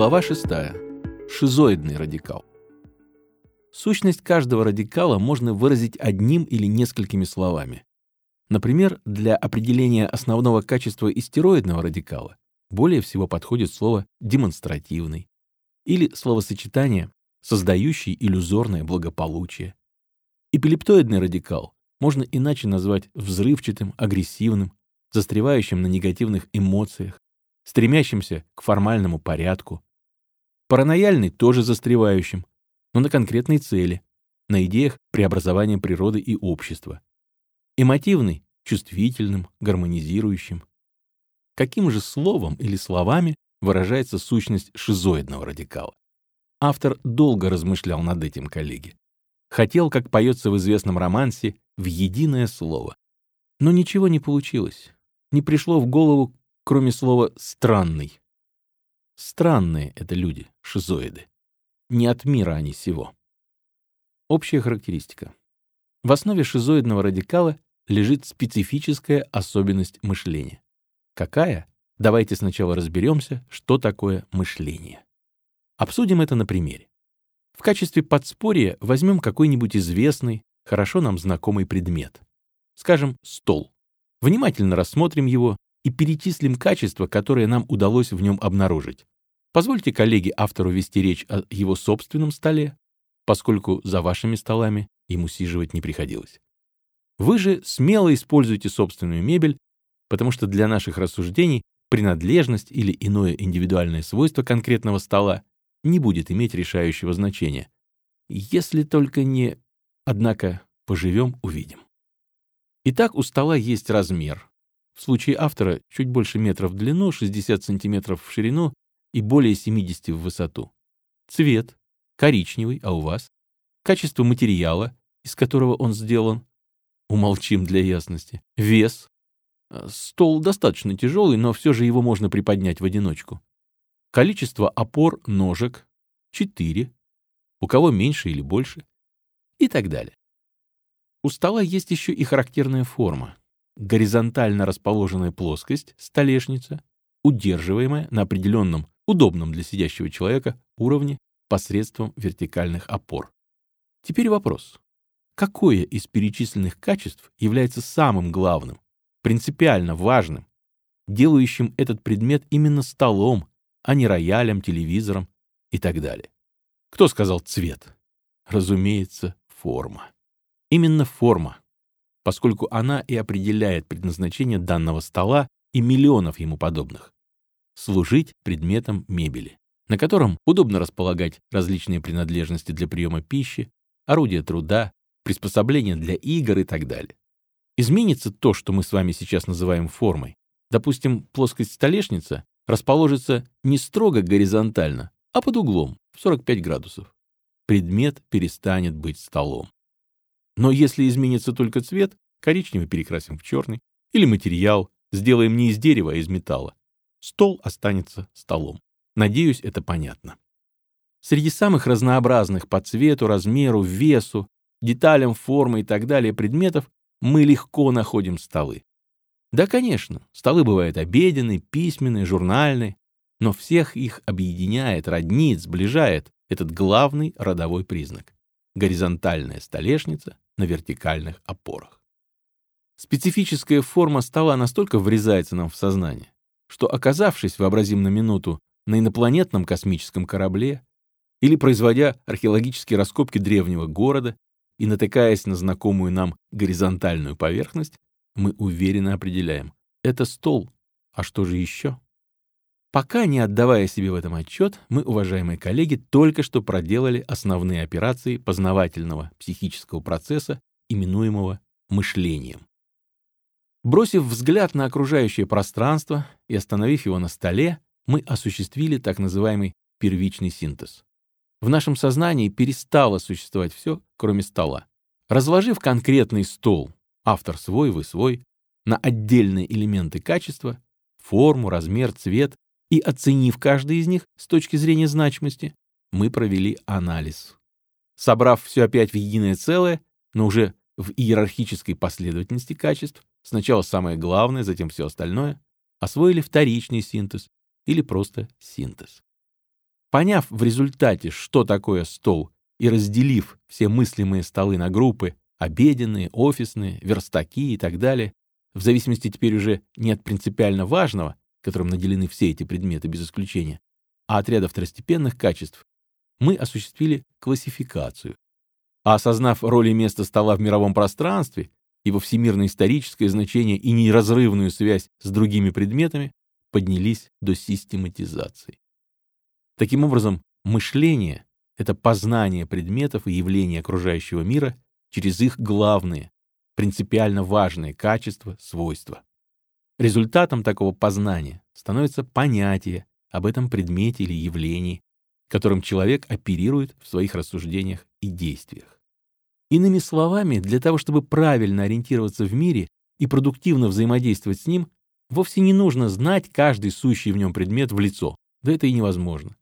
Глава 6. Шизоидный радикал. Сущность каждого радикала можно выразить одним или несколькими словами. Например, для определения основного качества истероидного радикала более всего подходит слово «демонстративный» или словосочетание «создающий иллюзорное благополучие». Эпилептоидный радикал можно иначе назвать взрывчатым, агрессивным, застревающим на негативных эмоциях, стремящимся к формальному порядку. Паранояльный тоже застревающим, но на конкретной цели, на идеях преобразования природы и общества. Эмотивный — чувствительным, гармонизирующим. Каким же словом или словами выражается сущность шизоидного радикала? Автор долго размышлял над этим, коллеги. Хотел, как поется в известном романсе, в единое слово. Но ничего не получилось. Не пришло в голову, кроме слова «странный». Странные это люди, шизоиды. Не от мира они сего. Общая характеристика. В основе шизоидного радикала лежит специфическая особенность мышления. Какая? Давайте сначала разберемся, что такое мышление. Обсудим это на примере. В качестве подспорья возьмем какой-нибудь известный, хорошо нам знакомый предмет. Скажем, стол. Внимательно рассмотрим его и перечислим качества, которые нам удалось в нем обнаружить. Позвольте коллеге автору вести речь о его собственном столе, поскольку за вашими столами ему сиживать не приходилось. Вы же смело используйте собственную мебель, потому что для наших рассуждений принадлежность или иное индивидуальное свойство конкретного стола не будет иметь решающего значения. Если только не... Однако поживем — увидим. Итак, у стола есть размер. В случае автора чуть больше метра в длину, 60 сантиметров в ширину и более 70 в высоту. Цвет — коричневый, а у вас? Качество материала, из которого он сделан. Умолчим для ясности. Вес. Стол достаточно тяжелый, но все же его можно приподнять в одиночку. Количество опор, ножек — 4. У кого меньше или больше. И так далее. У стола есть еще и характерная форма. Горизонтально расположенная плоскость, столешница, удерживаемая на определенном, удобном для сидящего человека уровне посредством вертикальных опор. Теперь вопрос. Какое из перечисленных качеств является самым главным, принципиально важным, делающим этот предмет именно столом, а не роялем, телевизором и так далее? Кто сказал цвет? Разумеется, форма. Именно форма, поскольку она и определяет предназначение данного стола и миллионов ему подобных. Служить предметом мебели, на котором удобно располагать различные принадлежности для приема пищи, орудия труда, приспособления для игр и так далее. Изменится то, что мы с вами сейчас называем формой. Допустим, плоскость столешницы расположится не строго горизонтально, а под углом в 45 градусов. Предмет перестанет быть столом. Но если изменится только цвет, коричневый перекрасим в черный, или материал сделаем не из дерева, а из металла, стол останется столом. Надеюсь, это понятно. Среди самых разнообразных по цвету, размеру, весу, деталям формы и так далее предметов мы легко находим столы. Да, конечно, столы бывают обеденные, письменные, журнальные, но всех их объединяет, роднит, сближает этот главный родовой признак горизонтальная столешница на вертикальных опорах. Специфическая форма стола настолько врезается нам в сознание, что, оказавшись, вообразим на минуту, на инопланетном космическом корабле или производя археологические раскопки древнего города и натыкаясь на знакомую нам горизонтальную поверхность, мы уверенно определяем — это стол, а что же еще? Пока не отдавая себе в этом отчет, мы, уважаемые коллеги, только что проделали основные операции познавательного психического процесса, именуемого мышлением. Бросив взгляд на окружающее пространство и остановив его на столе, мы осуществили так называемый первичный синтез. В нашем сознании перестало существовать все, кроме стола. Разложив конкретный стол, автор свой, вы свой, на отдельные элементы качества, форму, размер, цвет, и оценив каждый из них с точки зрения значимости, мы провели анализ. Собрав все опять в единое целое, но уже в иерархической последовательности качеств, сначала самое главное, затем все остальное, освоили вторичный синтез или просто синтез. Поняв в результате, что такое стол, и разделив все мыслимые столы на группы, обеденные, офисные, верстаки и так далее, в зависимости теперь уже не от принципиально важного, которым наделены все эти предметы без исключения, а от ряда второстепенных качеств, мы осуществили классификацию. А осознав роль и место стола в мировом пространстве, его всемирно-историческое значение и неразрывную связь с другими предметами, поднялись до систематизации. Таким образом, мышление — это познание предметов и явлений окружающего мира через их главные, принципиально важные качества, свойства. Результатом такого познания становится понятие об этом предмете или явлении, которым человек оперирует в своих рассуждениях и действиях. Иными словами, для того, чтобы правильно ориентироваться в мире и продуктивно взаимодействовать с ним, вовсе не нужно знать каждый сущий в нем предмет в лицо. Да это и невозможно.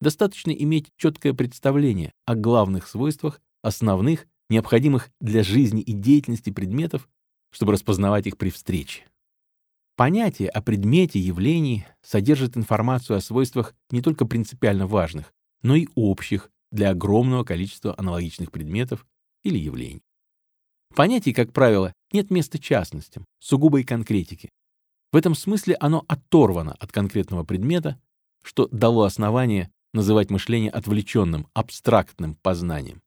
Достаточно иметь четкое представление о главных свойствах, основных, необходимых для жизни и деятельности предметов, чтобы распознавать их при встрече. Понятие о предмете, явлении содержит информацию о свойствах не только принципиально важных, но и общих для огромного количества аналогичных предметов или явлений. В понятии, как правило, нет места частностям, сугубой конкретике. В этом смысле оно оторвано от конкретного предмета, что дало основание называть мышление отвлеченным, абстрактным познанием.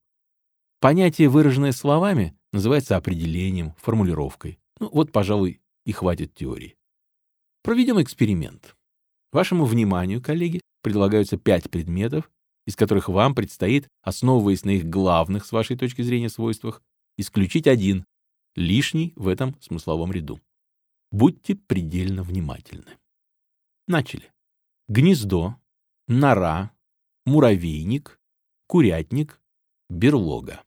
Понятие, выраженное словами, называется определением, формулировкой. Ну вот, пожалуй, и хватит теории. Проведем эксперимент. Вашему вниманию, коллеги, предлагаются пять предметов, из которых вам предстоит, основываясь на их главных, с вашей точки зрения, свойствах, исключить один, лишний в этом смысловом ряду. Будьте предельно внимательны. Начали. Гнездо, нора, муравейник, курятник, берлога.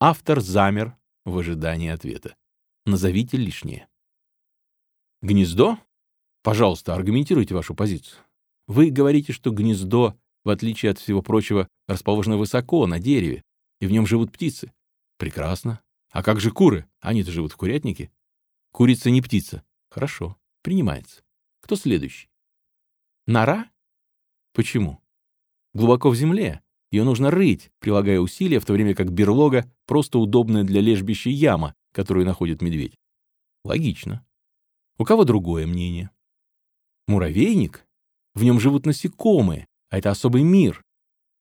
Автор замер в ожидании ответа. Назовите лишнее. Гнездо? Пожалуйста, аргументируйте вашу позицию. Вы говорите, что гнездо, в отличие от всего прочего, расположено высоко, на дереве, и в нем живут птицы. Прекрасно. А как же куры? Они-то живут в курятнике. Курица не птица. Хорошо, принимается. Кто следующий? Нора? Почему? Глубоко в земле. Ее нужно рыть, прилагая усилия, в то время как берлога — просто удобная для лежбища яма, которую находит медведь. Логично. У кого другое мнение? Муравейник? В нем живут насекомые, а это особый мир.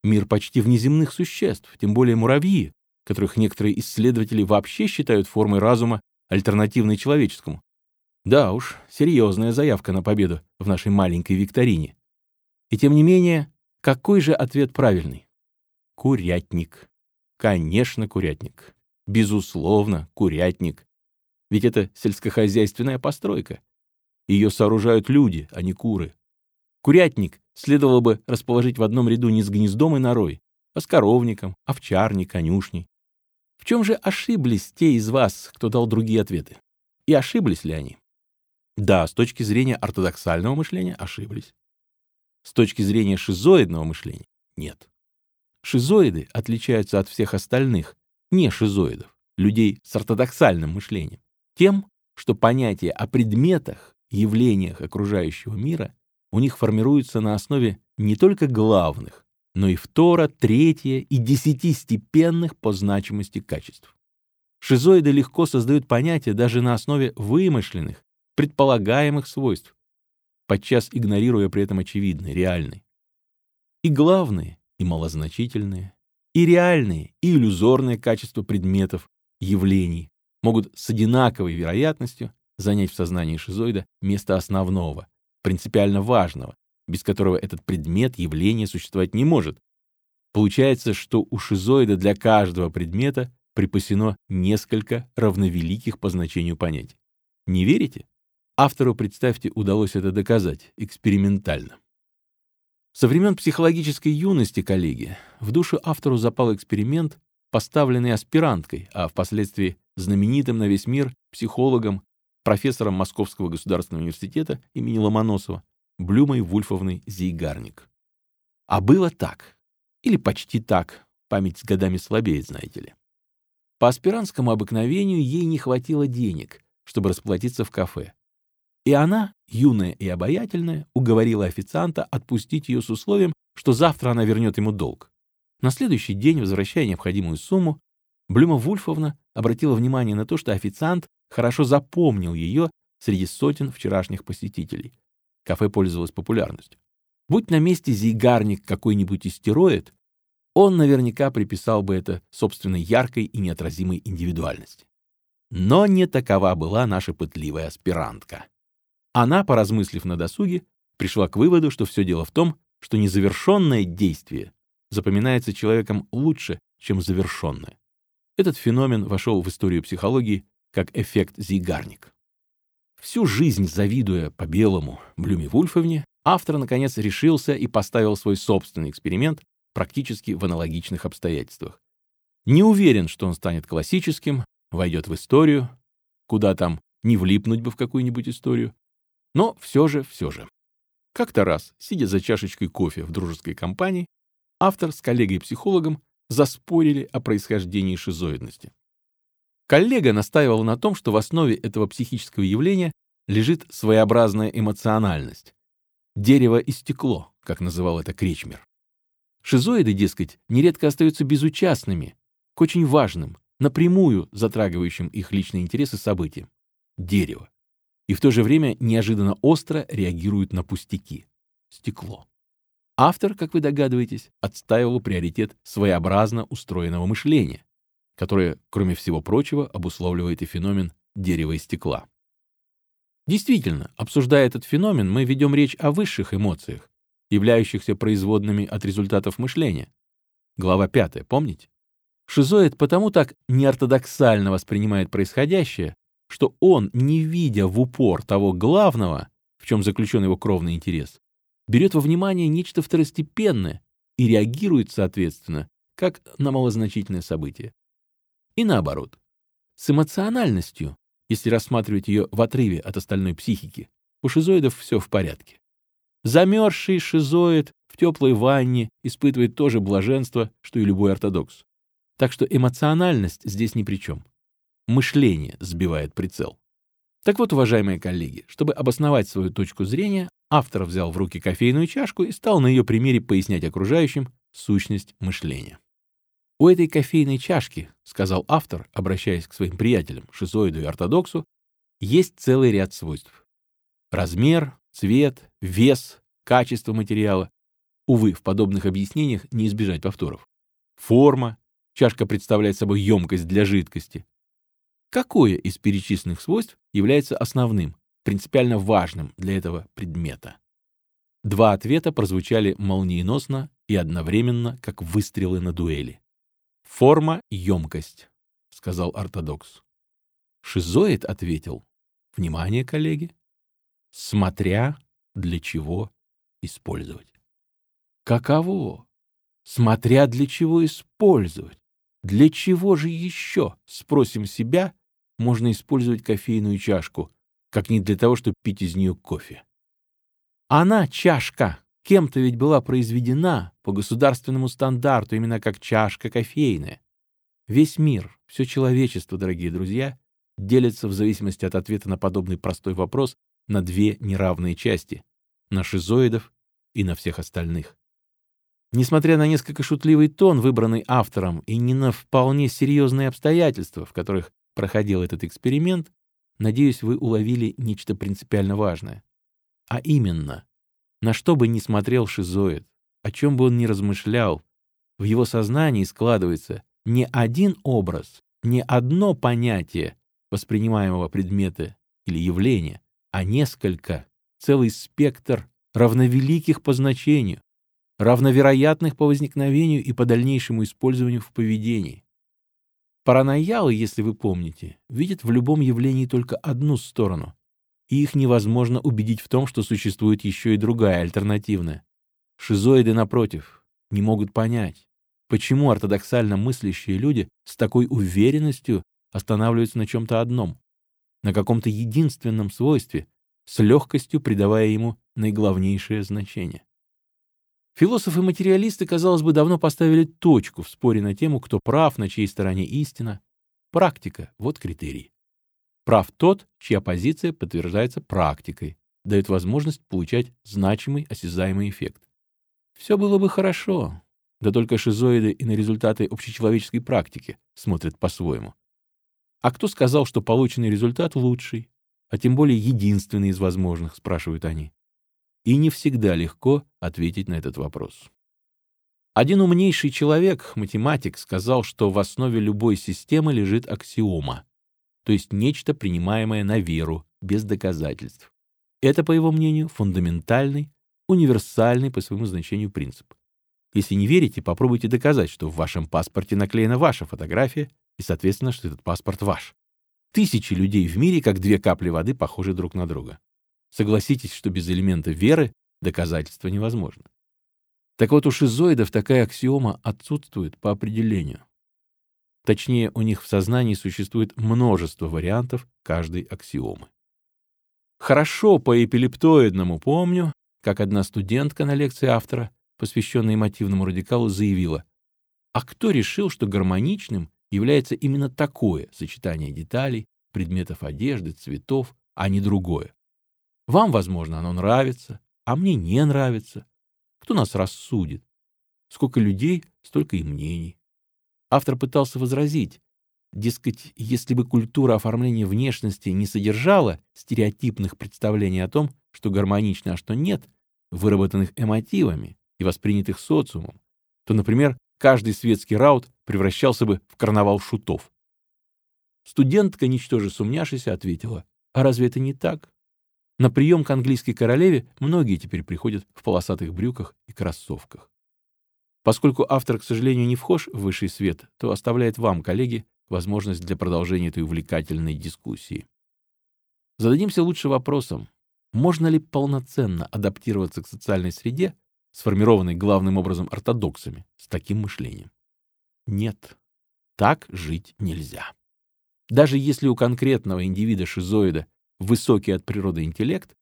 Мир почти внеземных существ, тем более муравьи, которых некоторые исследователи вообще считают формой разума, альтернативной человеческому. Да уж, серьезная заявка на победу в нашей маленькой викторине. И тем не менее, какой же ответ правильный? Курятник. Конечно, курятник. Безусловно, курятник. Ведь это сельскохозяйственная постройка. Ее сооружают люди, а не куры. Курятник следовало бы расположить в одном ряду не с гнездом и норой, а с коровником, овчарней, конюшней. В чем же ошиблись те из вас, кто дал другие ответы? И ошиблись ли они? Да, с точки зрения ортодоксального мышления ошиблись. С точки зрения шизоидного мышления — нет. Шизоиды отличаются от всех остальных, не шизоидов, людей с ортодоксальным мышлением, тем, что понятие о предметах, явлениях окружающего мира у них формируется на основе не только главных, но и второ, третье и десятистепенных по значимости качеств. Шизоиды легко создают понятия даже на основе вымышленных, предполагаемых свойств, подчас игнорируя при этом очевидные, реальные. И главные, и малозначительные, и реальные, и иллюзорные качества предметов, явлений могут с одинаковой вероятностью занять в сознании шизоида место основного, принципиально важного, без которого этот предмет, явление существовать не может. Получается, что у шизоида для каждого предмета припасено несколько равновеликих по значению понятий. Не верите? Автору, представьте, удалось это доказать экспериментально. Со времен психологической юности, коллеги, в душу автору запал эксперимент, поставленный аспиранткой, а впоследствии знаменитым на весь мир психологом, профессором Московского государственного университета имени Ломоносова, Блюмой Вульфовной Зейгарник. А было так. Или почти так. Память с годами слабеет, знаете ли. По аспирантскому обыкновению ей не хватило денег, чтобы расплатиться в кафе. И она, юная и обаятельная, уговорила официанта отпустить ее с условием, что завтра она вернет ему долг. На следующий день, возвращая необходимую сумму, Блюма Вульфовна обратила внимание на то, что официант хорошо запомнил ее среди сотен вчерашних посетителей. Кафе пользовалось популярностью. Будь на месте зигарник какой-нибудь истероид, он наверняка приписал бы это собственной яркой и неотразимой индивидуальности. Но не такова была наша пытливая аспирантка. Она, поразмыслив на досуге, пришла к выводу, что все дело в том, что незавершенное действие запоминается человеком лучше, чем завершенное. Этот феномен вошел в историю психологии как эффект Зигарник. Всю жизнь завидуя по-белому Блюме Вульфовне, автор, наконец, решился и поставил свой собственный эксперимент практически в аналогичных обстоятельствах. Не уверен, что он станет классическим, войдет в историю, куда там не влипнуть бы в какую-нибудь историю, но все же, все же. Как-то раз, сидя за чашечкой кофе в дружеской компании, автор с коллегой-психологом заспорили о происхождении шизоидности. Коллега настаивал на том, что в основе этого психического явления лежит своеобразная эмоциональность. «Дерево и стекло», как называл это Кречмер. Шизоиды, дескать, нередко остаются безучастными к очень важным, напрямую затрагивающим их личные интересы событиям. Дерево. И в то же время неожиданно остро реагируют на пустяки. Стекло. Автор, как вы догадываетесь, отстаивал приоритет своеобразно устроенного мышления, которое, кроме всего прочего, обусловливает и феномен дерева и стекла. Действительно, обсуждая этот феномен, мы ведем речь о высших эмоциях, являющихся производными от результатов мышления. Глава 5, помните? Шизоид потому так неортодоксально воспринимает происходящее, что он, не видя в упор того главного, в чем заключен его кровный интерес, берет во внимание нечто второстепенное и реагирует, соответственно, как на малозначительное событие. И наоборот. С эмоциональностью, если рассматривать ее в отрыве от остальной психики, у шизоидов все в порядке. Замерзший шизоид в теплой ванне испытывает то же блаженство, что и любой ортодокс. Так что эмоциональность здесь ни при чем. Мышление сбивает прицел. Так вот, уважаемые коллеги, чтобы обосновать свою точку зрения, автор взял в руки кофейную чашку и стал на ее примере пояснять окружающим сущность мышления. «У этой кофейной чашки, — сказал автор, обращаясь к своим приятелям, шизоиду и ортодоксу, — есть целый ряд свойств. Размер, цвет, вес, качество материала. Увы, в подобных объяснениях не избежать повторов. Форма. Чашка представляет собой емкость для жидкости. Какое из перечисленных свойств является основным, принципиально важным для этого предмета? Два ответа прозвучали молниеносно и одновременно, как выстрелы на дуэли. Форма — емкость, — сказал ортодокс. Шизоид ответил. Внимание, коллеги. Смотря для чего использовать. Каково? Смотря для чего использовать. Для чего же еще, спросим себя, можно использовать кофейную чашку, как не для того, чтобы пить из нее кофе? Она, чашка, Кем-то ведь была произведена по государственному стандарту именно как чашка кофейная. Весь мир, все человечество, дорогие друзья, делится в зависимости от ответа на подобный простой вопрос на две неравные части — на шизоидов и на всех остальных. Несмотря на несколько шутливый тон, выбранный автором, и не на вполне серьезные обстоятельства, в которых проходил этот эксперимент, надеюсь, вы уловили нечто принципиально важное. А именно, на что бы ни смотрел шизоид, о чем бы он ни размышлял, в его сознании складывается не один образ, не одно понятие воспринимаемого предмета или явления, а несколько, целый спектр равновеликих по значению, равновероятных по возникновению и по дальнейшему использованию в поведении. Параноялы, если вы помните, видят в любом явлении только одну сторону, и их невозможно убедить в том, что существует еще и другая, альтернативная. Шизоиды, напротив, не могут понять, почему ортодоксально мыслящие люди с такой уверенностью останавливаются на чем-то одном, на каком-то единственном свойстве, с легкостью придавая ему наиглавнейшее значение. Философы-материалисты, казалось бы, давно поставили точку в споре на тему, кто прав, на чьей стороне истина. Практика — вот критерий. Прав тот, чья позиция подтверждается практикой, дает возможность получать значимый осязаемый эффект. Все было бы хорошо, да только шизоиды и на результаты общечеловеческой практики смотрят по-своему. А кто сказал, что полученный результат лучший, а тем более единственный из возможных, спрашивают они. И не всегда легко ответить на этот вопрос. Один умнейший человек, математик, сказал, что в основе любой системы лежит аксиома, то есть нечто принимаемое на веру, без доказательств. Это, по его мнению, фундаментальный, универсальный по своему значению принцип. Если не верите, попробуйте доказать, что в вашем паспорте наклеена ваша фотография и, соответственно, что этот паспорт ваш. Тысячи людей в мире, как две капли воды, похожи друг на друга. Согласитесь, что без элемента веры доказательство невозможно. Так вот, у шизоидов такая аксиома отсутствует по определению. Точнее, у них в сознании существует множество вариантов каждой аксиомы. Хорошо по эпилептоидному помню, как одна студентка на лекции автора, посвященной эмотивному радикалу, заявила, а кто решил, что гармоничным является именно такое сочетание деталей, предметов одежды, цветов, а не другое? Вам, возможно, оно нравится, а мне не нравится. Кто нас рассудит? Сколько людей, столько и мнений. Автор пытался возразить, дескать, если бы культура оформления внешности не содержала стереотипных представлений о том, что гармонично, а что нет, выработанных эмотивами и воспринятых социумом, то, например, каждый светский раут превращался бы в карнавал шутов. Студентка, ничтоже сумняшися, ответила, а разве это не так? На прием к английской королеве многие теперь приходят в полосатых брюках и кроссовках. Поскольку автор, к сожалению, не вхож в высший свет, то оставляет вам, коллеги, возможность для продолжения этой увлекательной дискуссии. Зададимся лучше вопросом, можно ли полноценно адаптироваться к социальной среде, сформированной главным образом ортодоксами, с таким мышлением? Нет, так жить нельзя. Даже если у конкретного индивида-шизоида высокий от природы интеллект,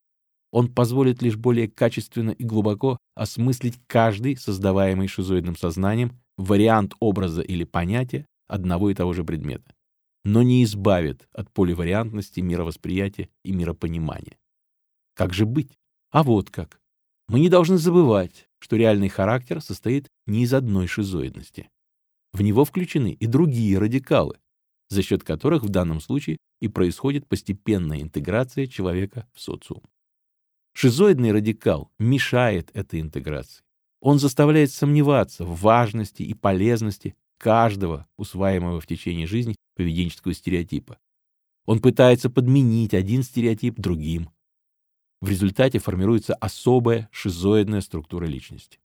он позволит лишь более качественно и глубоко осмыслить каждый создаваемый шизоидным сознанием вариант образа или понятия одного и того же предмета, но не избавит от поливариантности мировосприятия и миропонимания. Как же быть? А вот как. Мы не должны забывать, что реальный характер состоит не из одной шизоидности. В него включены и другие радикалы, за счет которых в данном случае и происходит постепенная интеграция человека в социум. Шизоидный радикал мешает этой интеграции. Он заставляет сомневаться в важности и полезности каждого усваиваемого в течение жизни поведенческого стереотипа. Он пытается подменить один стереотип другим. В результате формируется особая шизоидная структура личности.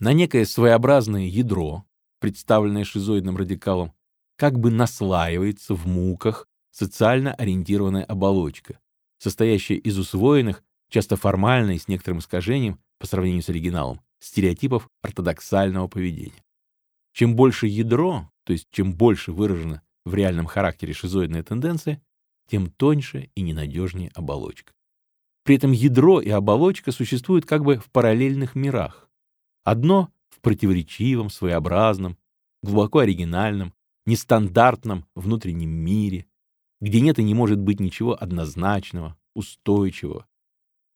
На некое своеобразное ядро, представленное шизоидным радикалом, как бы наслаивается в муках социально ориентированная оболочка, состоящая из усвоенных, часто формально и с некоторым искажением по сравнению с оригиналом, стереотипов ортодоксального поведения. Чем больше ядро, то есть чем больше выражена в реальном характере шизоидная тенденция, тем тоньше и ненадежнее оболочка. При этом ядро и оболочка существуют как бы в параллельных мирах. Одно в противоречивом, своеобразном, глубоко оригинальном, нестандартном внутреннем мире, где нет и не может быть ничего однозначного, устойчивого,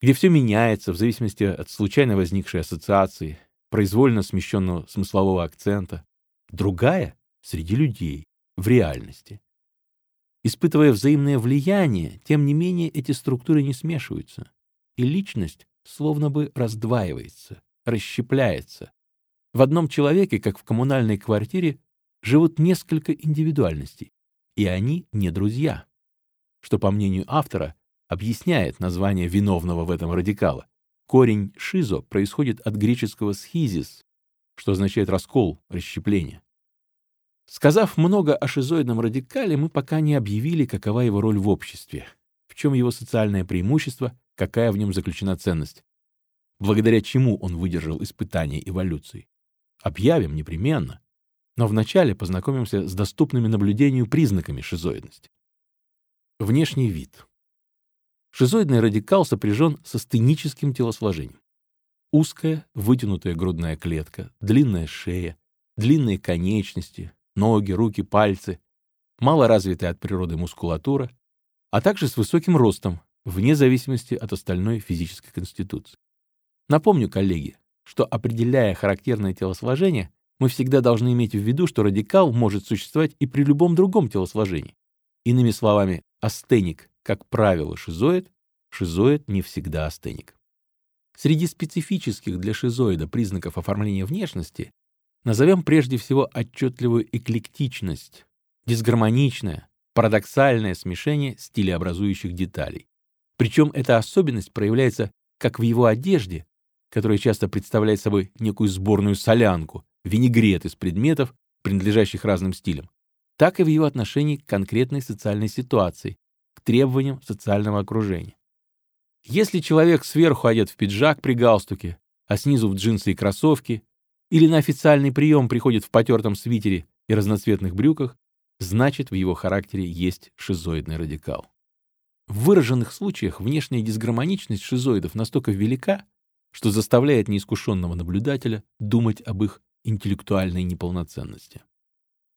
где все меняется в зависимости от случайно возникшей ассоциации, произвольно смещенного смыслового акцента, другая — среди людей, в реальности. Испытывая взаимное влияние, тем не менее эти структуры не смешиваются, и личность словно бы раздваивается, расщепляется. В одном человеке, как в коммунальной квартире, живут несколько индивидуальностей, и они не друзья, что, по мнению автора, объясняет название виновного в этом радикала. Корень «шизо» происходит от греческого «схизис», что означает раскол, расщепление. Сказав много о шизоидном радикале, мы пока не объявили, какова его роль в обществе, в чем его социальное преимущество, какая в нем заключена ценность, благодаря чему он выдержал испытания эволюции. Объявим непременно. Но вначале познакомимся с доступными наблюдению признаками шизоидности. Внешний вид. Шизоидный радикал сопряжен со стеническим телосложением. Узкая, вытянутая грудная клетка, длинная шея, длинные конечности, ноги, руки, пальцы, малоразвитая от природы мускулатура, а также с высоким ростом, вне зависимости от остальной физической конституции. Напомню, коллеги, что, определяя характерное телосложение, мы всегда должны иметь в виду, что радикал может существовать и при любом другом телосложении. Иными словами, астеник, как правило, шизоид, шизоид не всегда астеник. Среди специфических для шизоида признаков оформления внешности назовем прежде всего отчетливую эклектичность, дисгармоничное, парадоксальное смешение стилеобразующих деталей. Причем эта особенность проявляется как в его одежде, которая часто представляет собой некую сборную солянку, винегрет из предметов, принадлежащих разным стилям, так и в его отношении к конкретной социальной ситуации, требованиям социального окружения. Если человек сверху одет в пиджак при галстуке, а снизу в джинсы и кроссовки, или на официальный прием приходит в потертом свитере и разноцветных брюках, значит в его характере есть шизоидный радикал. В выраженных случаях внешняя дисгармоничность шизоидов настолько велика, что заставляет неискушенного наблюдателя думать об их интеллектуальной неполноценности.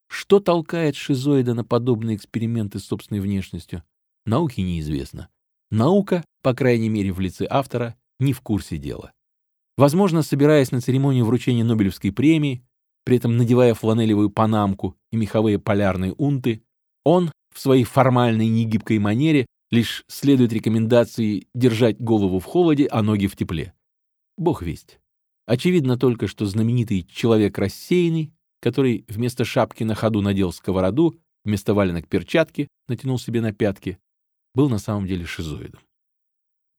Что толкает шизоида на подобные эксперименты с собственной внешностью, науке неизвестно. Наука, по крайней мере в лице автора, не в курсе дела. Возможно, собираясь на церемонию вручения Нобелевской премии, при этом надевая фланелевую панамку и меховые полярные унты, он в своей формальной негибкой манере лишь следует рекомендации держать голову в холоде, а ноги в тепле. Бог весть. Очевидно только, что знаменитый человек рассеянный, который вместо шапки на ходу надел сковороду, вместо валенок перчатки натянул себе на пятки, был на самом деле шизоидом.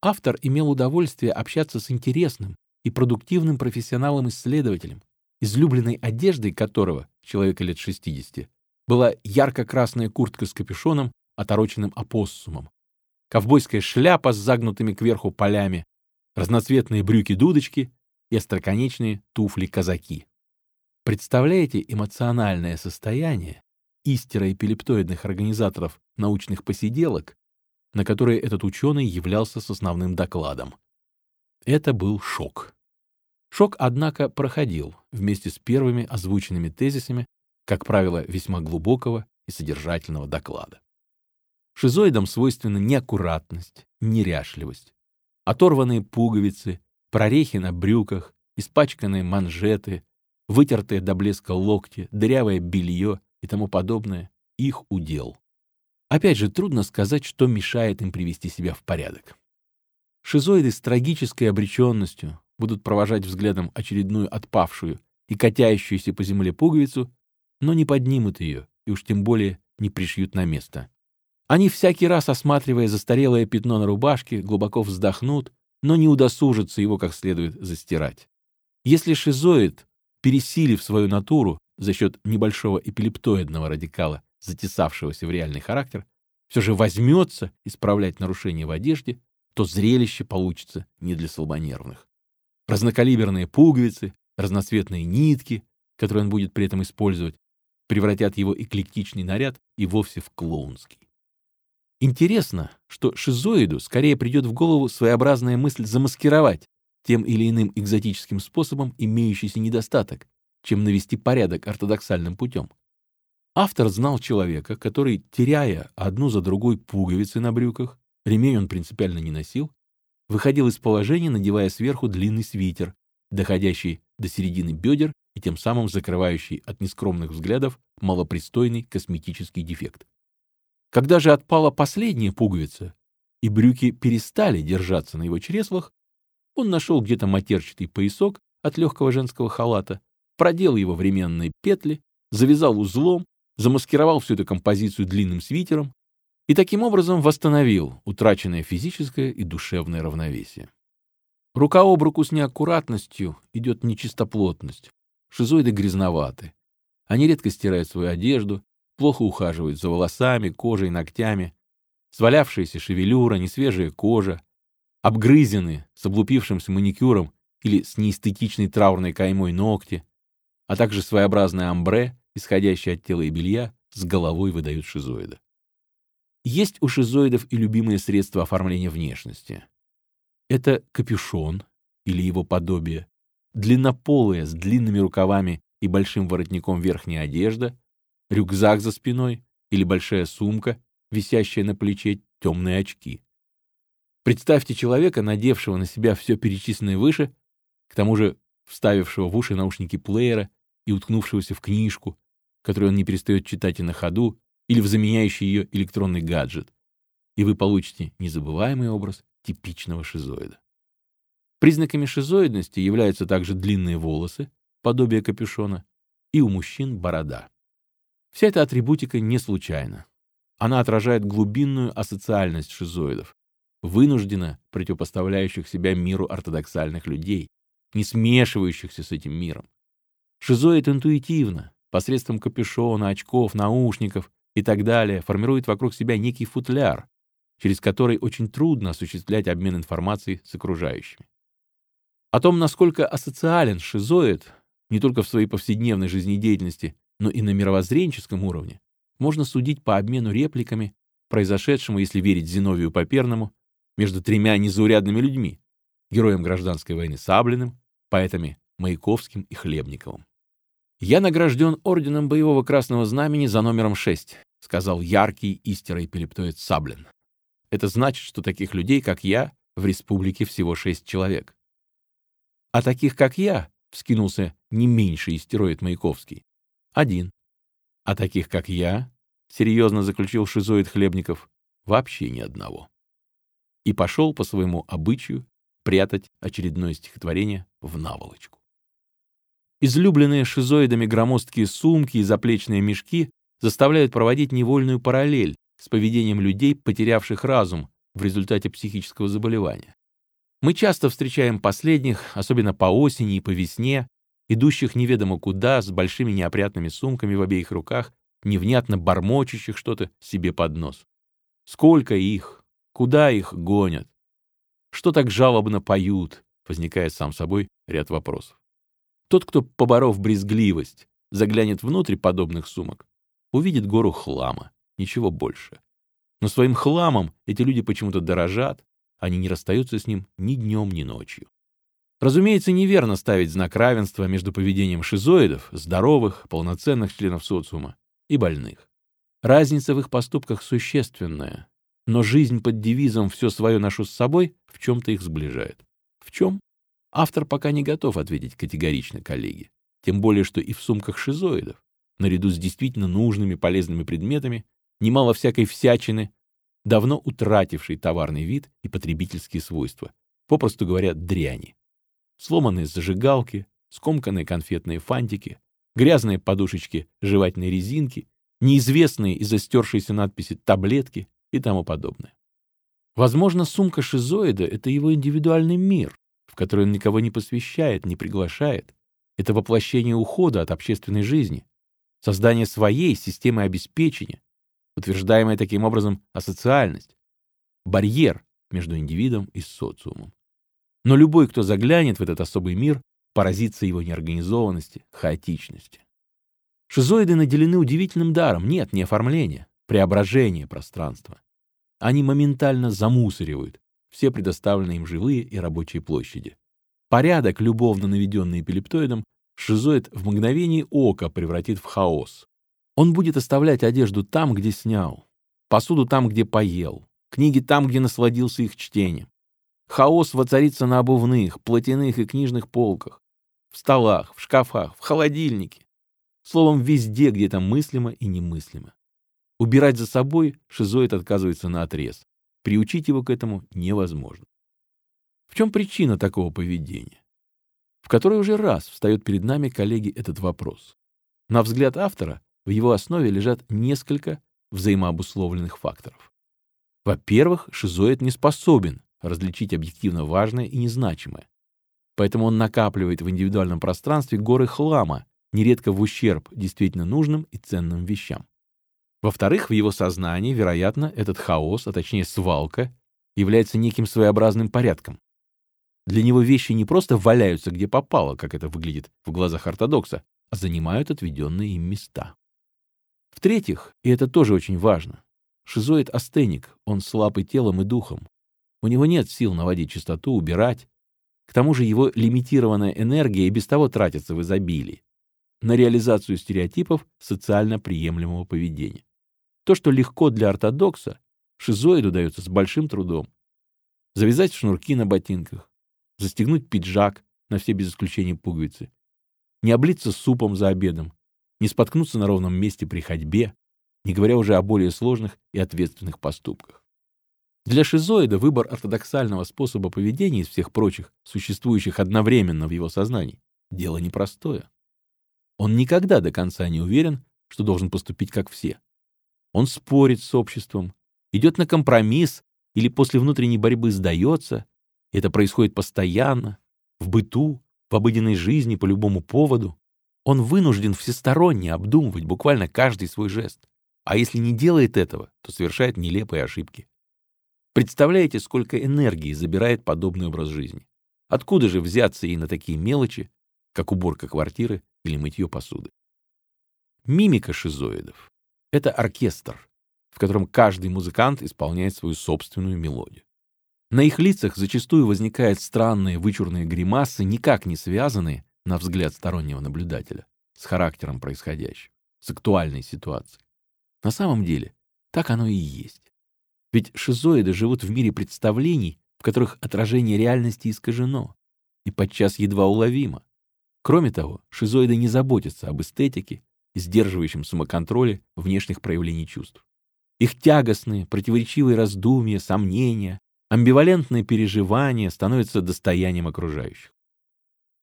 Автор имел удовольствие общаться с интересным и продуктивным профессионалом-исследователем, излюбленной одеждой которого, человека лет 60, была ярко-красная куртка с капюшоном, отороченным опоссумом, ковбойская шляпа с загнутыми кверху полями, разноцветные брюки-дудочки и остроконечные туфли-казаки. Представляете эмоциональное состояние истероэпилептоидных организаторов научных посиделок, на которые этот ученый являлся с основным докладом. Это был шок. Шок, однако, проходил вместе с первыми озвученными тезисами, как правило, весьма глубокого и содержательного доклада. Шизоидам свойственна неаккуратность, неряшливость. Оторванные пуговицы, прорехи на брюках, испачканные манжеты, вытертые до блеска локти, дырявое белье и тому подобное — их удел. Опять же, трудно сказать, что мешает им привести себя в порядок. Шизоиды с трагической обреченностью будут провожать взглядом очередную отпавшую и катящуюся по земле пуговицу, но не поднимут ее и уж тем более не пришьют на место. Они всякий раз, осматривая застарелое пятно на рубашке, глубоко вздохнут, но не удосужатся его как следует застирать. Если шизоид, пересилив свою натуру за счет небольшого эпилептоидного радикала, затесавшегося в реальный характер, все же возьмется исправлять нарушения в одежде, то зрелище получится не для слабонервных. Разнокалиберные пуговицы, разноцветные нитки, которые он будет при этом использовать, превратят его эклектичный наряд и вовсе в клоунский. Интересно, что шизоиду скорее придет в голову своеобразная мысль замаскировать тем или иным экзотическим способом имеющийся недостаток, чем навести порядок ортодоксальным путем. Автор знал человека, который, теряя одну за другой пуговицы на брюках, ремень он принципиально не носил, выходил из положения, надевая сверху длинный свитер, доходящий до середины бедер и тем самым закрывающий от нескромных взглядов малопристойный косметический дефект. Когда же отпала последняя пуговица, и брюки перестали держаться на его чреслах, он нашел где-то матерчатый поясок от легкого женского халата, продел его временные петли, завязал узлом, замаскировал всю эту композицию длинным свитером и таким образом восстановил утраченное физическое и душевное равновесие. Рука об руку с неаккуратностью идет нечистоплотность. Шизоиды грязноваты. Они редко стирают свою одежду, плохо ухаживают за волосами, кожей, ногтями. Свалявшаяся шевелюра, несвежая кожа, обгрызены с облупившимся маникюром или с неэстетичной траурной каймой ногти, а также своеобразное амбре, исходящее от тела и белья, с головой выдают шизоида. Есть у шизоидов и любимые средства оформления внешности. Это капюшон или его подобие, длиннополая с длинными рукавами и большим воротником верхняя одежда, рюкзак за спиной или большая сумка, висящая на плече, темные очки. Представьте человека, надевшего на себя все перечисленное выше, к тому же вставившего в уши наушники плеера и уткнувшегося в книжку, которую он не перестает читать и на ходу, или в заменяющий ее электронный гаджет. И вы получите незабываемый образ типичного шизоида. Признаками шизоидности являются также длинные волосы, подобие капюшона, и у мужчин борода. Вся эта атрибутика не случайна. Она отражает глубинную асоциальность шизоидов, вынужденно противопоставляющих себя миру ортодоксальных людей, не смешивающихся с этим миром. Шизоид интуитивно, посредством капюшона, очков, наушников и так далее, формирует вокруг себя некий футляр, через который очень трудно осуществлять обмен информацией с окружающими. О том, насколько асоциален шизоид, не только в своей повседневной жизнедеятельности, но и на мировоззренческом уровне, можно судить по обмену репликами, произошедшему, если верить Зиновию Поперному, между тремя незаурядными людьми, героем гражданской войны Саблиным, поэтами Маяковским и Хлебниковым. «Я награжден орденом боевого красного знамени за номером 6», сказал яркий истероэпилептоид Саблин. «Это значит, что таких людей, как я, в республике всего шесть человек». «А таких, как я», — вскинулся не меньший истероид Маяковский, — «один». «А таких, как я», — серьезно заключил шизоид Хлебников, — «вообще ни одного» и пошел по своему обычаю прятать очередное стихотворение в наволочку. Излюбленные шизоидами громоздкие сумки и заплечные мешки заставляют проводить невольную параллель с поведением людей, потерявших разум в результате психического заболевания. Мы часто встречаем последних, особенно по осени и по весне, идущих неведомо куда с большими неопрятными сумками в обеих руках, невнятно бормочущих что-то себе под нос. Сколько их, Куда их гонят? Что так жалобно поют? Возникает сам собой ряд вопросов. Тот, кто, поборов брезгливость, заглянет внутрь подобных сумок, увидит гору хлама, ничего больше. Но своим хламом эти люди почему-то дорожат, они не расстаются с ним ни днем, ни ночью. Разумеется, неверно ставить знак равенства между поведением шизоидов, здоровых, полноценных членов социума, и больных. Разница в их поступках существенная, но жизнь под девизом «все свое ношу с собой» в чем-то их сближает. В чем? Автор пока не готов ответить категорично коллеге. Тем более, что и в сумках шизоидов, наряду с действительно нужными полезными предметами, немало всякой всячины, давно утратившей товарный вид и потребительские свойства, попросту говоря, дряни. Сломанные зажигалки, скомканные конфетные фантики, грязные подушечки жевательной резинки, неизвестные из-за стершейся надписи таблетки, и тому подобное. Возможно, сумка шизоида — это его индивидуальный мир, в который он никого не посвящает, не приглашает. Это воплощение ухода от общественной жизни, создание своей системы обеспечения, утверждаемая таким образом асоциальность, барьер между индивидом и социумом. Но любой, кто заглянет в этот особый мир, поразится его неорганизованности, хаотичности. Шизоиды наделены удивительным даром, нет, не оформления, преображение пространства. Они моментально замусоривают все предоставленные им живые и рабочие площади. Порядок, любовно наведенный эпилептоидом, шизоид в мгновение ока превратит в хаос. Он будет оставлять одежду там, где снял, посуду там, где поел, книги там, где насладился их чтением. Хаос воцарится на обувных, платяных и книжных полках, в столах, в шкафах, в холодильнике. Словом, везде, где это мыслимо и немыслимо. Убирать за собой шизоид отказывается на отрез. Приучить его к этому невозможно. В чем причина такого поведения? В который уже раз встает перед нами, коллеги, этот вопрос. На взгляд автора, в его основе лежат несколько взаимообусловленных факторов. Во-первых, шизоид не способен различить объективно важное и незначимое. Поэтому он накапливает в индивидуальном пространстве горы хлама, нередко в ущерб действительно нужным и ценным вещам. Во-вторых, в его сознании, вероятно, этот хаос, а точнее свалка, является неким своеобразным порядком. Для него вещи не просто валяются где попало, как это выглядит в глазах ортодокса, а занимают отведенные им места. В-третьих, и это тоже очень важно, шизоид астеник, он слаб и телом, и духом. У него нет сил наводить чистоту, убирать. К тому же его лимитированная энергия и без того тратится в изобилии на реализацию стереотипов социально приемлемого поведения. То, что легко для ортодокса, шизоиду дается с большим трудом. Завязать шнурки на ботинках, застегнуть пиджак, на все без исключения пуговицы, не облиться супом за обедом, не споткнуться на ровном месте при ходьбе, не говоря уже о более сложных и ответственных поступках. Для шизоида выбор ортодоксального способа поведения из всех прочих, существующих одновременно в его сознании, дело непростое. Он никогда до конца не уверен, что должен поступить как все. Он спорит с обществом, идет на компромисс или после внутренней борьбы сдается. Это происходит постоянно, в быту, в обыденной жизни по любому поводу. Он вынужден всесторонне обдумывать буквально каждый свой жест. А если не делает этого, то совершает нелепые ошибки. Представляете, сколько энергии забирает подобный образ жизни? Откуда же взяться ей на такие мелочи, как уборка квартиры или мытье посуды? Мимика шизоидов — это оркестр, в котором каждый музыкант исполняет свою собственную мелодию. На их лицах зачастую возникают странные вычурные гримасы, никак не связанные, на взгляд стороннего наблюдателя, с характером происходящего, с актуальной ситуацией. На самом деле, так оно и есть. Ведь шизоиды живут в мире представлений, в которых отражение реальности искажено и подчас едва уловимо. Кроме того, шизоиды не заботятся об эстетике, сдерживающем самоконтроле внешних проявлений чувств. Их тягостные, противоречивые раздумья, сомнения, амбивалентные переживания становятся достоянием окружающих.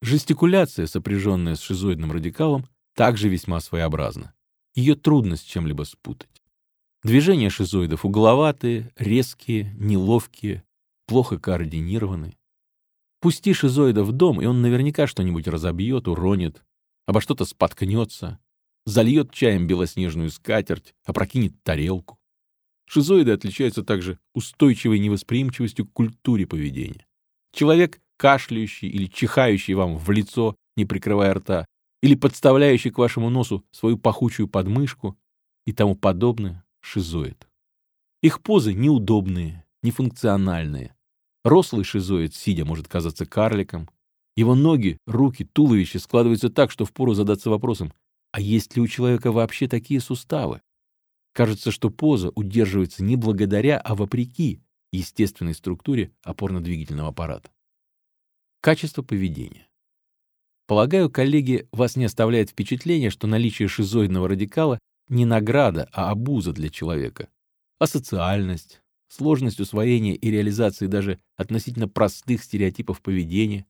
Жестикуляция, сопряженная с шизоидным радикалом, также весьма своеобразна. Ее трудно с чем-либо спутать. Движения шизоидов угловатые, резкие, неловкие, плохо координированные. Пусти шизоида в дом, и он наверняка что-нибудь разобьет, уронит, обо что-то споткнется, зальет чаем белоснежную скатерть, опрокинет тарелку. Шизоиды отличаются также устойчивой невосприимчивостью к культуре поведения. Человек, кашляющий или чихающий вам в лицо, не прикрывая рта, или подставляющий к вашему носу свою пахучую подмышку и тому подобное, шизоид. Их позы неудобные, нефункциональные. Рослый шизоид, сидя, может казаться карликом. Его ноги, руки, туловище складываются так, что впору задаться вопросом, а есть ли у человека вообще такие суставы? Кажется, что поза удерживается не благодаря, а вопреки естественной структуре опорно-двигательного аппарата. Качество поведения. Полагаю, коллеги, вас не оставляет впечатление, что наличие шизоидного радикала не награда, а обуза для человека. Асоциальность, сложность усвоения и реализации даже относительно простых стереотипов поведения,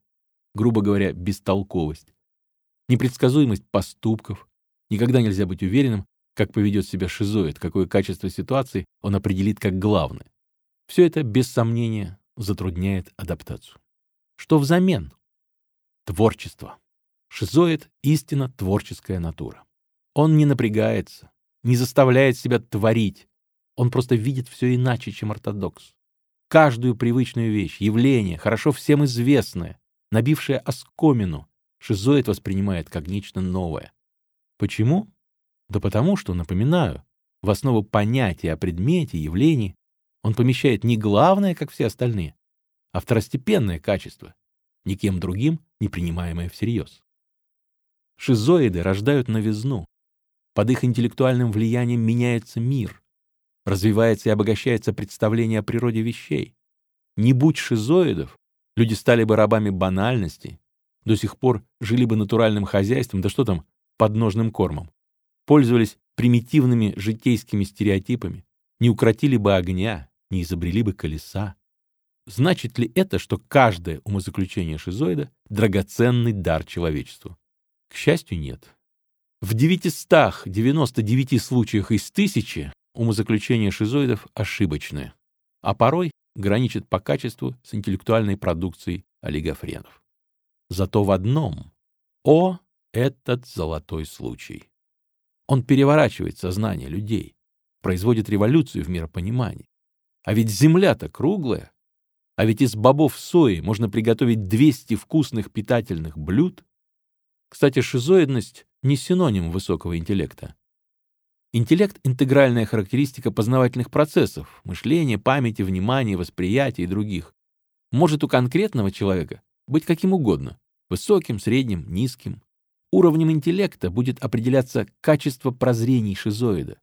грубо говоря, бестолковость, непредсказуемость поступков, Никогда нельзя быть уверенным, как поведет себя шизоид, какое качество ситуации он определит как главное. Все это, без сомнения, затрудняет адаптацию. Что взамен? Творчество. Шизоид — истинно творческая натура. Он не напрягается, не заставляет себя творить. Он просто видит все иначе, чем ортодокс. Каждую привычную вещь, явление, хорошо всем известное, набившее оскомину, шизоид воспринимает как нечто новое. Почему? Да потому что, напоминаю, в основу понятия о предмете, явлении он помещает не главное, как все остальные, а второстепенное качество, никем другим не принимаемое всерьез. Шизоиды рождают новизну. Под их интеллектуальным влиянием меняется мир, развивается и обогащается представление о природе вещей. Не будь шизоидов, люди стали бы рабами банальности, до сих пор жили бы натуральным хозяйством, да что там, подножным кормом, пользовались примитивными житейскими стереотипами, не укротили бы огня, не изобрели бы колеса. Значит ли это, что каждое умозаключение шизоида — драгоценный дар человечеству? К счастью, нет. В 999 случаях из тысячи умозаключение шизоидов ошибочное, а порой граничит по качеству с интеллектуальной продукцией олигофренов. Зато в одном — о этот золотой случай. Он переворачивает сознание людей, производит революцию в миропонимании. А ведь земля-то круглая. А ведь из бобов сои можно приготовить 200 вкусных питательных блюд. Кстати, шизоидность не синоним высокого интеллекта. Интеллект — интегральная характеристика познавательных процессов, мышления, памяти, внимания, восприятия и других. Может у конкретного человека быть каким угодно — высоким, средним, низким. Уровнем интеллекта будет определяться качество прозрений шизоида.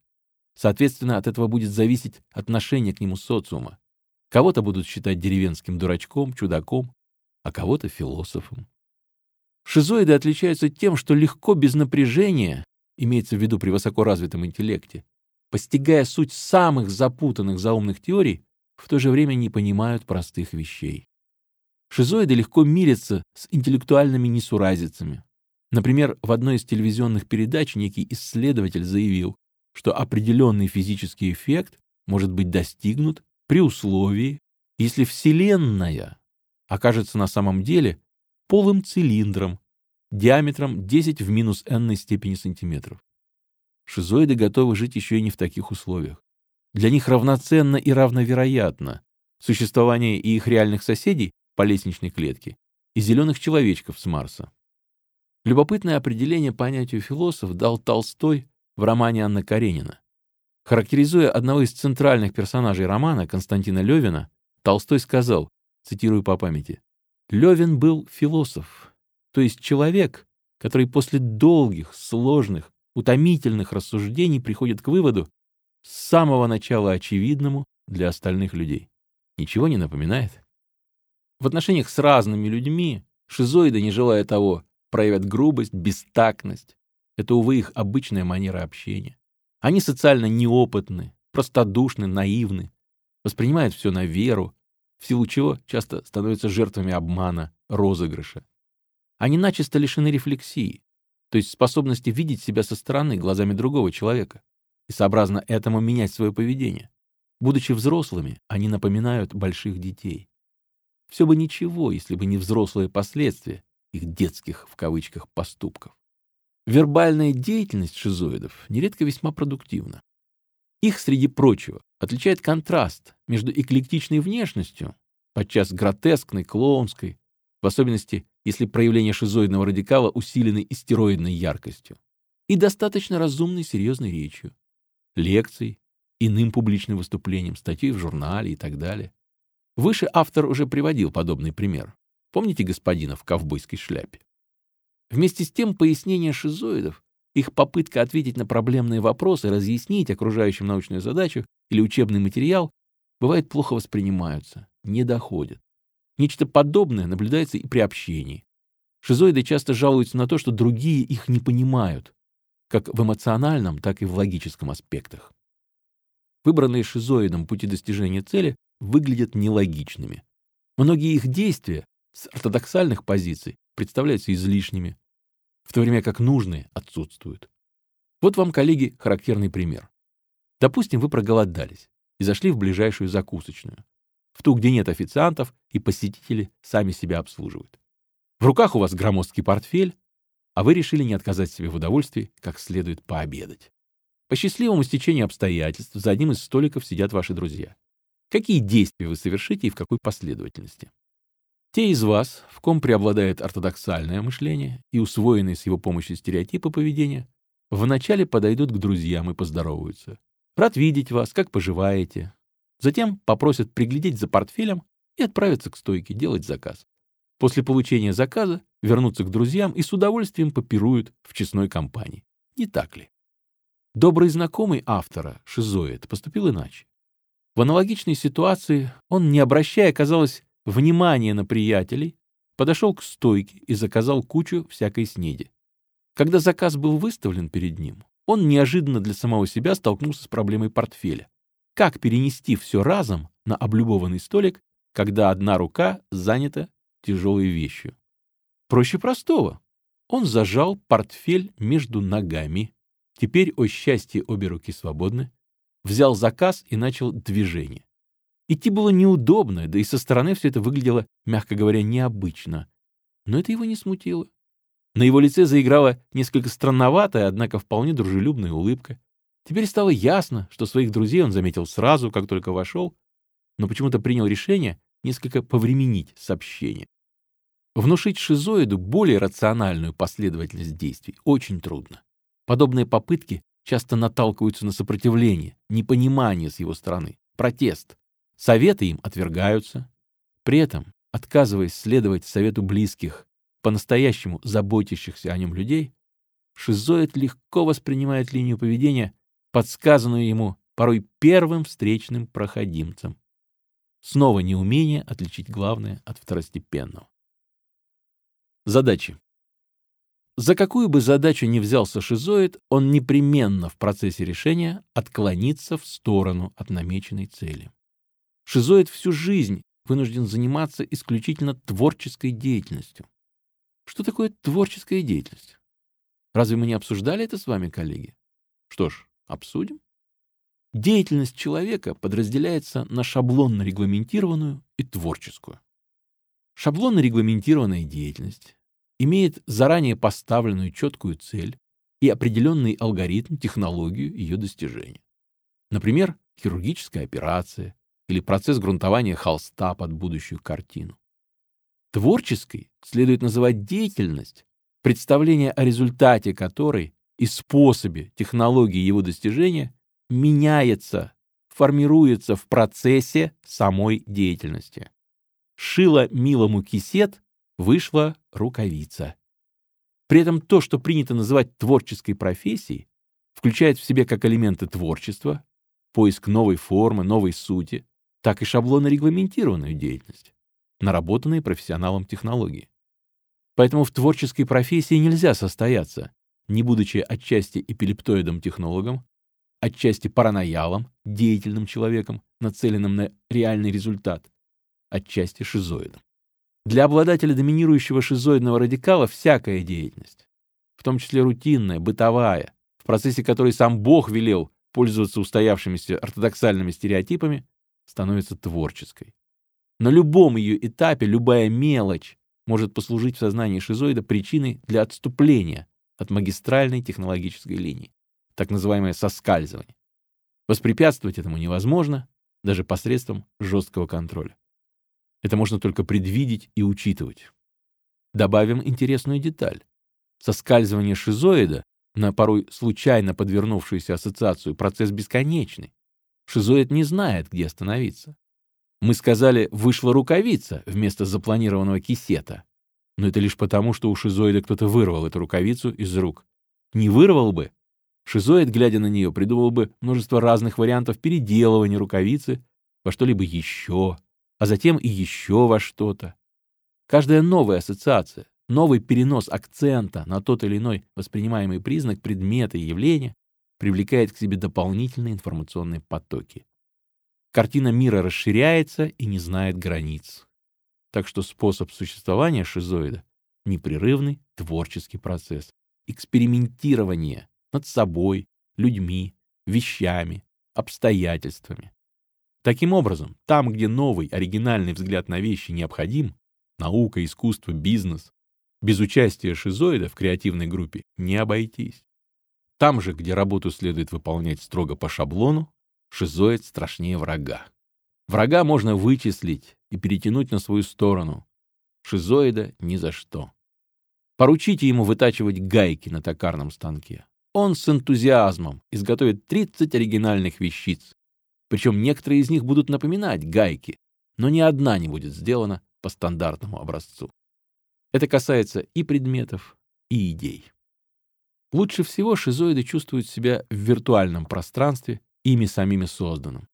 Соответственно, от этого будет зависеть отношение к нему социума. Кого-то будут считать деревенским дурачком, чудаком, а кого-то философом. Шизоиды отличаются тем, что легко без напряжения, имеется в виду при высокоразвитом интеллекте, постигая суть самых запутанных заумных теорий, в то же время не понимают простых вещей. Шизоиды легко мирятся с интеллектуальными несуразицами. Например, в одной из телевизионных передач некий исследователь заявил, что определенный физический эффект может быть достигнут при условии, если Вселенная окажется на самом деле полым цилиндром диаметром 10 в минус n степени сантиметров. Шизоиды готовы жить еще и не в таких условиях. Для них равноценно и равновероятно существование и их реальных соседей по лестничной клетке и зеленых человечков с Марса. Любопытное определение понятию философ дал Толстой в романе Анна Каренина. Характеризуя одного из центральных персонажей романа, Константина Левина, Толстой сказал, цитирую по памяти, «Левин был философ, то есть человек, который после долгих, сложных, утомительных рассуждений приходит к выводу, с самого начала очевидному для остальных людей. Ничего не напоминает? В отношениях с разными людьми шизоиды, не желая того, проявят грубость, бестактность. Это, увы, их обычная манера общения. Они социально неопытны, простодушны, наивны, воспринимают все на веру, в силу чего часто становятся жертвами обмана, розыгрыша. Они начисто лишены рефлексии, то есть способности видеть себя со стороны глазами другого человека и сообразно этому менять свое поведение. Будучи взрослыми, они напоминают больших детей. Все бы ничего, если бы не взрослые последствия, их детских, в кавычках, поступков. Вербальная деятельность шизоидов нередко весьма продуктивна. Их, среди прочего, отличает контраст между эклектичной внешностью, подчас гротескной, клоунской, в особенности, если проявление шизоидного радикала усилены истероидной яркостью, и достаточно разумной серьезной речью, лекцией, иным публичным выступлением, статьей в журнале и так далее. Выше автор уже приводил подобный пример. Помните господина в ковбойской шляпе? Вместе с тем пояснение шизоидов, их попытка ответить на проблемные вопросы, разъяснить окружающим научную задачу или учебный материал, бывает плохо воспринимаются, не доходят. Нечто подобное наблюдается и при общении. Шизоиды часто жалуются на то, что другие их не понимают, как в эмоциональном, так и в логическом аспектах. Выбранные шизоидом пути достижения цели выглядят нелогичными. Многие их действия с ортодоксальных позиций представляются излишними, в то время как нужные отсутствуют. Вот вам, коллеги, характерный пример. Допустим, вы проголодались и зашли в ближайшую закусочную, в ту, где нет официантов, и посетители сами себя обслуживают. В руках у вас громоздкий портфель, а вы решили не отказать себе в удовольствии, как следует пообедать. По счастливому стечению обстоятельств за одним из столиков сидят ваши друзья. Какие действия вы совершите и в какой последовательности? Те из вас, в ком преобладает ортодоксальное мышление и усвоенные с его помощью стереотипы поведения, вначале подойдут к друзьям и поздороваются. Рад видеть вас, как поживаете. Затем попросят приглядеть за портфелем и отправиться к стойке делать заказ. После получения заказа вернутся к друзьям и с удовольствием попируют в честной компании. Не так ли? Добрый знакомый автора, шизоид, поступил иначе. В аналогичной ситуации он, не обращая, казалось, внимание на приятелей, подошел к стойке и заказал кучу всякой снеди. Когда заказ был выставлен перед ним, он неожиданно для самого себя столкнулся с проблемой портфеля. Как перенести все разом на облюбованный столик, когда одна рука занята тяжелой вещью? Проще простого. Он зажал портфель между ногами. Теперь, о счастье, обе руки свободны. Взял заказ и начал движение. Идти было неудобно, да и со стороны все это выглядело, мягко говоря, необычно. Но это его не смутило. На его лице заиграла несколько странноватая, однако вполне дружелюбная улыбка. Теперь стало ясно, что своих друзей он заметил сразу, как только вошел, но почему-то принял решение несколько повременить сообщение. Внушить шизоиду более рациональную последовательность действий очень трудно. Подобные попытки часто наталкиваются на сопротивление, непонимание с его стороны, протест. Советы им отвергаются. При этом, отказываясь следовать совету близких, по-настоящему заботящихся о нем людей, шизоид легко воспринимает линию поведения, подсказанную ему порой первым встречным проходимцем. Снова неумение отличить главное от второстепенного. Задачи. за какую бы задачу ни взялся шизоид, он непременно в процессе решения отклонится в сторону от намеченной цели. Шизоид всю жизнь вынужден заниматься исключительно творческой деятельностью. Что такое творческая деятельность? Разве мы не обсуждали это с вами, коллеги? Что ж, обсудим. Деятельность человека подразделяется на шаблонно регламентированную и творческую. Шаблонно регламентированная деятельность имеет заранее поставленную четкую цель и определенный алгоритм, технологию ее достижения. Например, хирургическая операция или процесс грунтования холста под будущую картину. Творческой следует называть деятельность, представление о результате которой и способе, технологии его достижения меняется, формируется в процессе самой деятельности. Шила милому кисет, вышла рукавица. При этом то, что принято называть творческой профессией, включает в себе как элементы творчества, поиск новой формы, новой сути, так и шаблонно регламентированную деятельность, наработанные профессионалом технологии. Поэтому в творческой профессии нельзя состояться, не будучи отчасти эпилептоидом-технологом, отчасти параноялом, деятельным человеком, нацеленным на реальный результат, отчасти шизоидом. Для обладателя доминирующего шизоидного радикала всякая деятельность, в том числе рутинная, бытовая, в процессе которой сам Бог велел пользоваться устоявшимися ортодоксальными стереотипами, становится творческой. На любом ее этапе любая мелочь может послужить в сознании шизоида причиной для отступления от магистральной технологической линии, так называемое соскальзывание. Воспрепятствовать этому невозможно, даже посредством жесткого контроля. Это можно только предвидеть и учитывать. Добавим интересную деталь. Соскальзывание шизоида на порой случайно подвернувшуюся ассоциацию процесс бесконечный. Шизоид не знает, где остановиться. Мы сказали «вышла рукавица» вместо запланированного кисета. Но это лишь потому, что у шизоида кто-то вырвал эту рукавицу из рук. Не вырвал бы, шизоид, глядя на нее, придумал бы множество разных вариантов переделывания рукавицы во что-либо еще, а затем и еще во что-то. Каждая новая ассоциация, новый перенос акцента на тот или иной воспринимаемый признак предмета и явления привлекает к себе дополнительные информационные потоки. Картина мира расширяется и не знает границ. Так что способ существования шизоида — непрерывный творческий процесс, экспериментирование над собой, людьми, вещами, обстоятельствами. Таким образом, там, где новый, оригинальный взгляд на вещи необходим, наука, искусство, бизнес, без участия шизоида в креативной группе не обойтись. Там же, где работу следует выполнять строго по шаблону, шизоид страшнее врага. Врага можно вычислить и перетянуть на свою сторону. Шизоида ни за что. Поручите ему вытачивать гайки на токарном станке. Он с энтузиазмом изготовит 30 оригинальных вещиц. Причем некоторые из них будут напоминать гайки, но ни одна не будет сделана по стандартному образцу. Это касается и предметов, и идей. Лучше всего шизоиды чувствуют себя в виртуальном пространстве, ими самими созданном.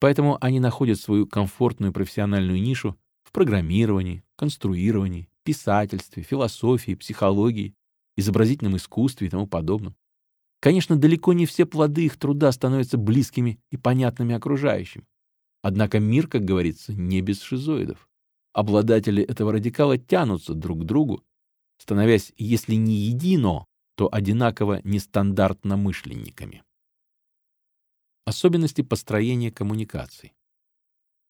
Поэтому они находят свою комфортную профессиональную нишу в программировании, конструировании, писательстве, философии, психологии, изобразительном искусстве и тому подобном. Конечно, далеко не все плоды их труда становятся близкими и понятными окружающим. Однако мир, как говорится, не без шизоидов. Обладатели этого радикала тянутся друг к другу, становясь, если не едино, то одинаково нестандартно мышленниками. Особенности построения коммуникаций.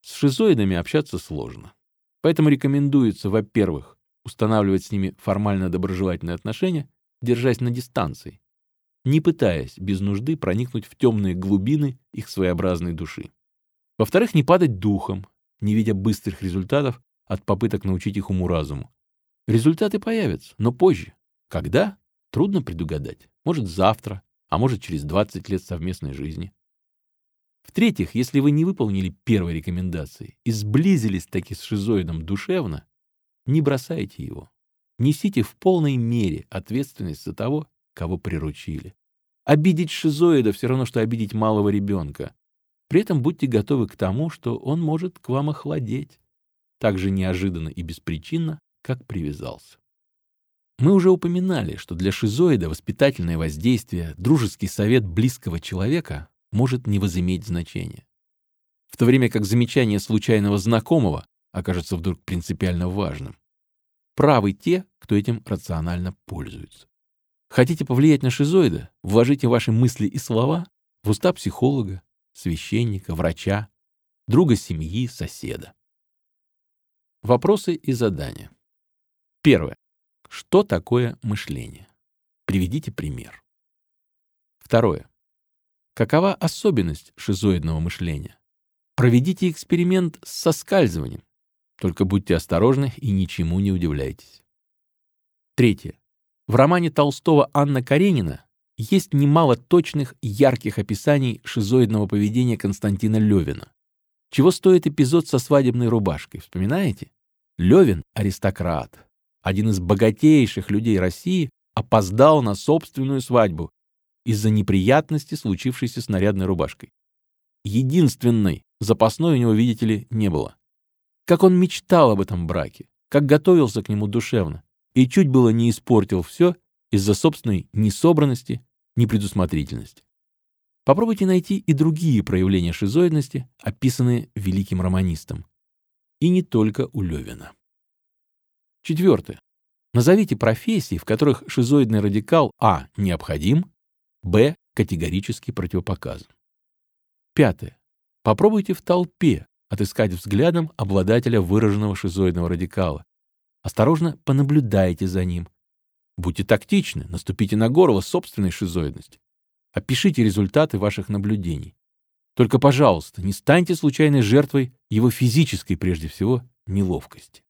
С шизоидами общаться сложно. Поэтому рекомендуется, во-первых, устанавливать с ними формально доброжелательные отношения, держась на дистанции, не пытаясь без нужды проникнуть в темные глубины их своеобразной души. Во-вторых, не падать духом, не видя быстрых результатов от попыток научить их уму-разуму. Результаты появятся, но позже. Когда? Трудно предугадать. Может, завтра, а может, через 20 лет совместной жизни. В-третьих, если вы не выполнили первой рекомендации и сблизились таки с шизоидом душевно, не бросайте его. Несите в полной мере ответственность за того, кого приручили. Обидеть шизоида все равно, что обидеть малого ребенка. При этом будьте готовы к тому, что он может к вам охладеть. Так же неожиданно и беспричинно, как привязался. Мы уже упоминали, что для шизоида воспитательное воздействие, дружеский совет близкого человека может не возыметь значения. В то время как замечание случайного знакомого окажется вдруг принципиально важным. Правы те, кто этим рационально пользуется. Хотите повлиять на шизоида? Вложите ваши мысли и слова в уста психолога, священника, врача, друга семьи, соседа. Вопросы и задания. Первое. Что такое мышление? Приведите пример. Второе. Какова особенность шизоидного мышления? Проведите эксперимент с соскальзыванием. Только будьте осторожны и ничему не удивляйтесь. Третье. В романе Толстого «Анна Каренина» есть немало точных, ярких описаний шизоидного поведения Константина Левина. Чего стоит эпизод со свадебной рубашкой, вспоминаете? Левин — аристократ. Один из богатейших людей России опоздал на собственную свадьбу из-за неприятности, случившейся с нарядной рубашкой. Единственной запасной у него, видите ли, не было. Как он мечтал об этом браке, как готовился к нему душевно, и чуть было не испортил все из-за собственной несобранности, непредусмотрительности. Попробуйте найти и другие проявления шизоидности, описанные великим романистом. И не только у Левина. Четвертое. Назовите профессии, в которых шизоидный радикал а. необходим, б. категорически противопоказан. Пятое. Попробуйте в толпе отыскать взглядом обладателя выраженного шизоидного радикала. Осторожно понаблюдайте за ним. Будьте тактичны, наступите на горло собственной шизоидности. Опишите результаты ваших наблюдений. Только, пожалуйста, не станьте случайной жертвой его физической, прежде всего, неловкости.